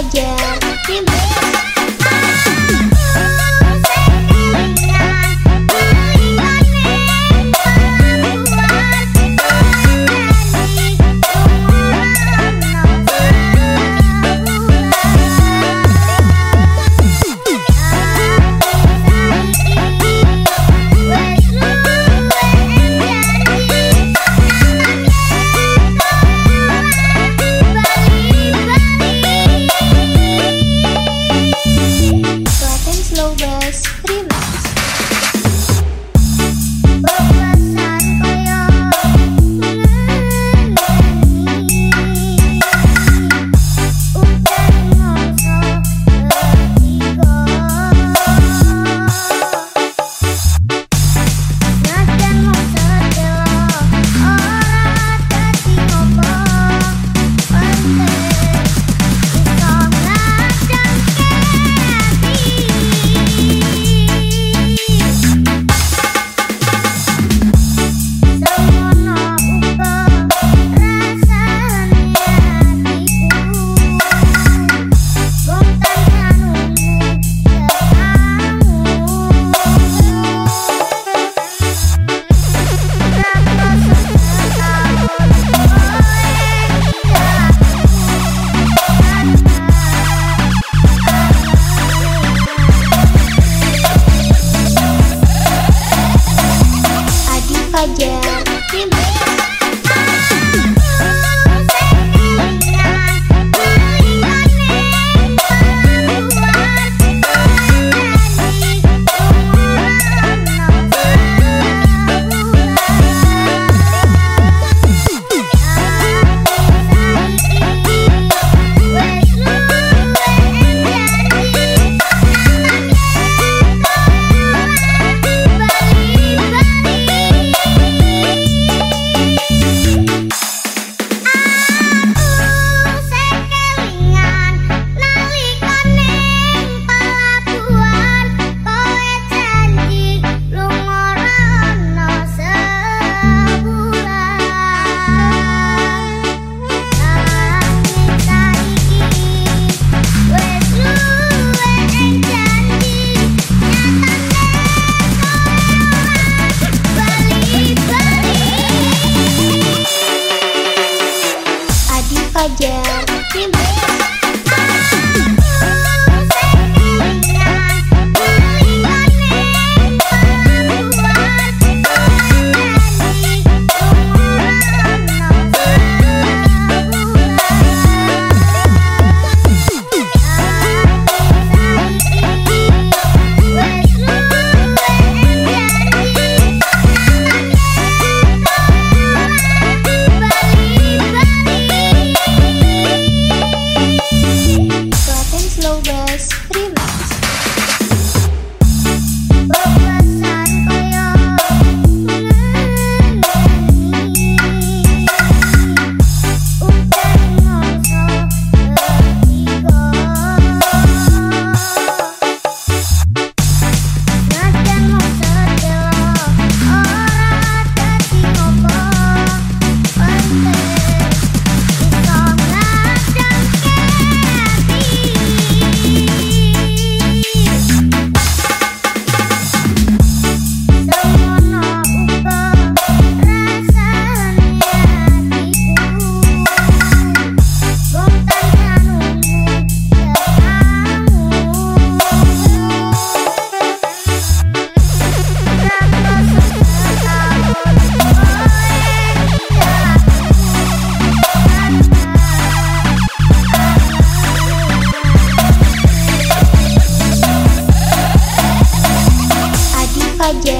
Fajar saja yeah.